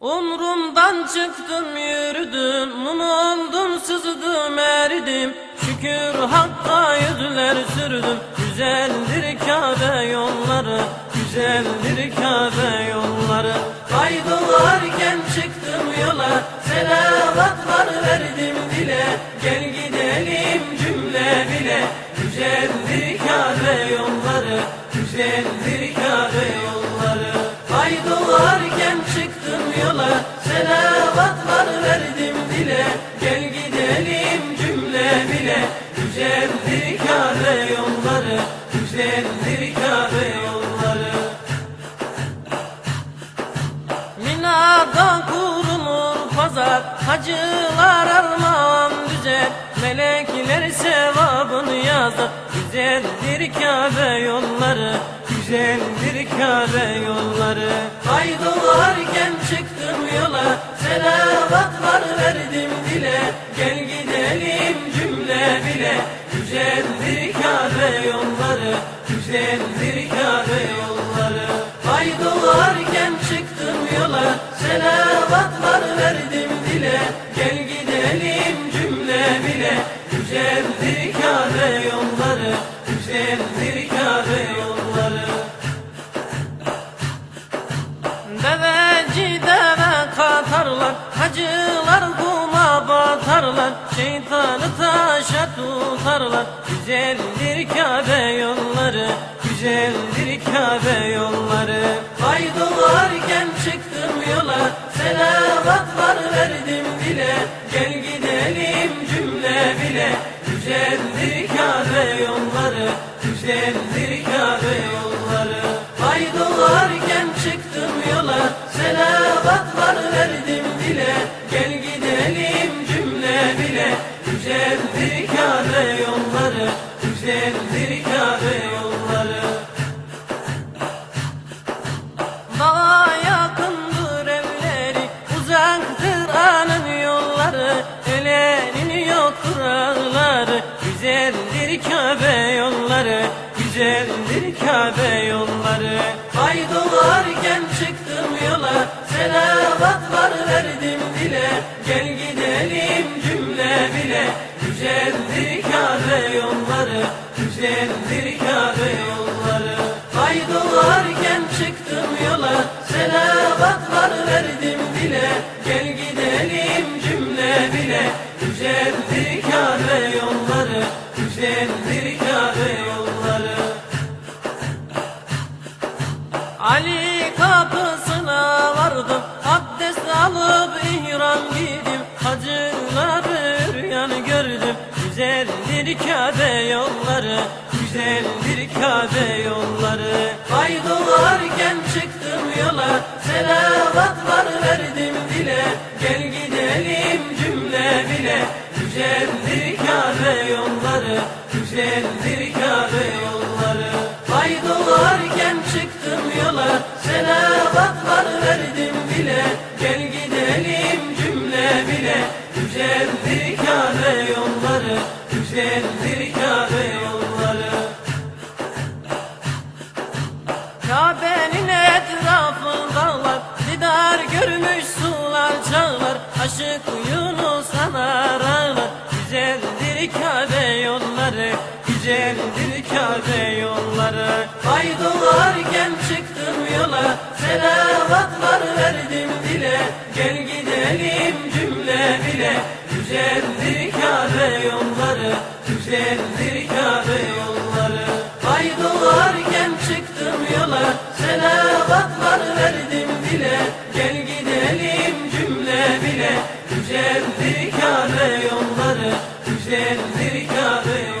Umrumdan çıktım yürüdüm. Mum oldum sızdım eridim. Şükür hakka yüzler sürdüm. Güzeldir Kabe yolları Güzeldir Kabe yolları. Ay doğarken çıktım yola Selavatlar verdim dile. Gel gidelim cümle bile. Güzeldir Kabe yolları Güzeldir Gel gidelim cümle bile Güzeldir Kabe yolları Güzeldir Kabe yolları. Mina'da kurulur pazar Hacılar armağan düzer. Melekler sevabını yazar Güzeldir Kabe yolları Güzeldir Kabe yolları. Ay doğarken çıktım yola Selavatlar verdim Güzeldir yolları Güzeldir Kabe yolları. Ay doğarken çıktım yola Selavatlar verdim dile. Gel gidelim cümle bile Güzeldir Kabe yolları Güzeldir Kabe yolları. Deveci deve katarlar Hacılar kuma batarlar Şeytanı taşa tutarlar. Güzeldir Kabe yolları Güzeldir Kabe yolları. Ay doğarken çıktım yola Selavatlar verdim dile. Gel gidelim cümle bile. Güzeldir Kabe yolları Güzeldir Kabe yolları Kabe yolları Güzeldir Kabe yolları. Dağa yakındır evleri Uzaktır anın yolları. Elenin yoktur ağları Güzeldir Kabe yolları Güzeldir Kabe yolları. Ay doğarken çıktım yola Selavatlar verdim dile. Gel Ali kapısına vardım Abdest alıp ihram giydim. Hacıları rüyan gördüm Güzeldir Kabe yolları Güzeldir Kabe yolları. Ay doğarken çıktım yola Selavatlar verdim dile. Gel gidelim cümle bile Güzeldir Kabe yolları Güzeldir Kabe Aşık Yunus anar ağlar Güzeldir Kabe yolları Güzeldir Kabe yolları. Ay doğarken çıktım yola Selavatlar verdim dile. Gel gidelim cümle bile. Güzeldir Kabe yolları Güzeldir Amerika'da yok.